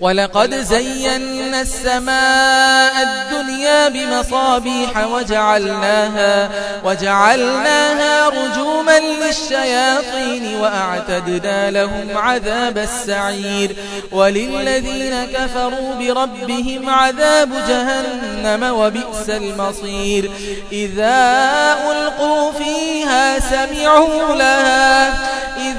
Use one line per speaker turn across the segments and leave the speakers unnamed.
ولقد زينا السماء الدنيا بمصابيح وجعلناها, وجعلناها رجوما للشياطين وأعتدنا لهم عذاب السعير وللذين كفروا بربهم عذاب جهنم وبئس المصير إذا ألقوا فيها سمعوا لها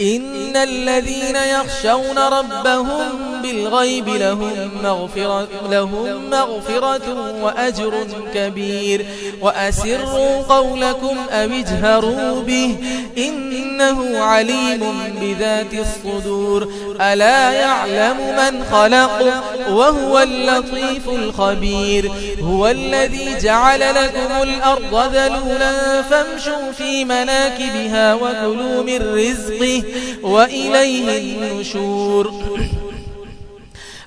إن الذين يخشون ربهم بالغيب لهم مغفرة, لهم مغفرة وأجر كبير. وأسروا قولكم أو اجهروا به إنه عليم بذات الصدور. ألا يعلم من خلق وهو اللطيف الخبير. هو الذي جعل لكم الأرض ذلولا فامشوا في مناكبها وكلوا من رزقه وإليه النشور.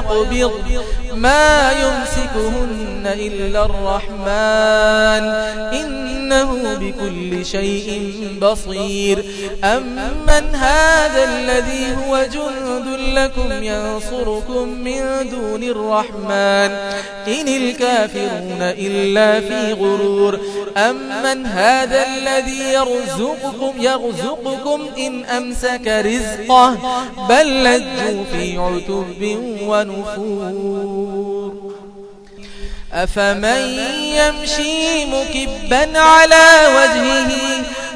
يقبض ما يمسكهن إلا الرحمن. إنه بكل شيء بصير. أمن هذا الذي هو جند لكم ينصركم من دون الرحمن. إن الكافرون إلا في غرور. أمن هذا الذي يرزقكم يرزقكم إن أمسك رزقه. بل لجوا في عتب ونفور. أفمن يمشي مكبا على وجهه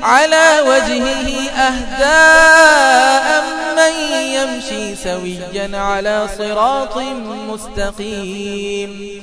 على وجهه أهداء من يمشي سويا على صراط مستقيم؟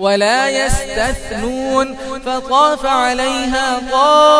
ولا يستثنون. فطاف عليها طائف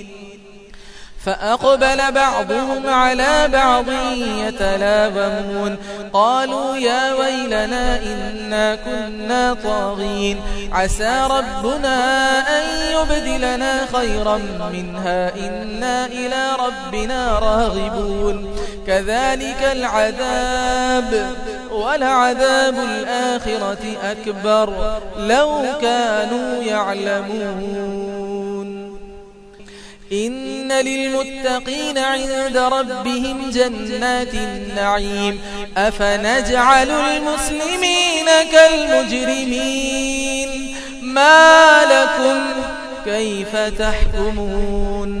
فأقبل بعضهم على بعض يتلابمون قالوا يا ويلنا إنا كنا طاغين. عسى ربنا أن يبدلنا خيرا منها. إنا إلى ربنا راغبون. كذلك العذاب ولعذاب الآخرة أكبر. لو كانوا يعلمون. إن للمتقين عند ربهم جنات النعيم. أفنجعل المسلمين كالمجرمين؟ ما لكم كيف تحكمون؟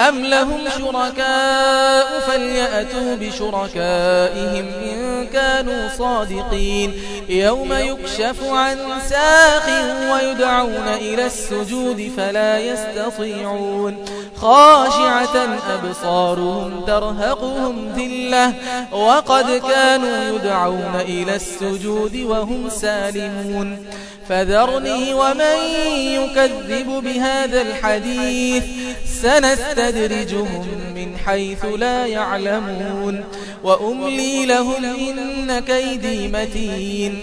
أم لهم شركاء فليأتوا بشركائهم إن كانوا صادقين يوم يكشف عن ساق ويدعون إلى السجود فلا يستطيعون خاشعة أبصارهم ترهقهم ذلة وقد كانوا يدعون إلى السجود وهم سالمون فذرني ومن يكذب بهذا الحديث سنستدرجهم من حيث لا يعلمون وأملي لهم إن كيدي متين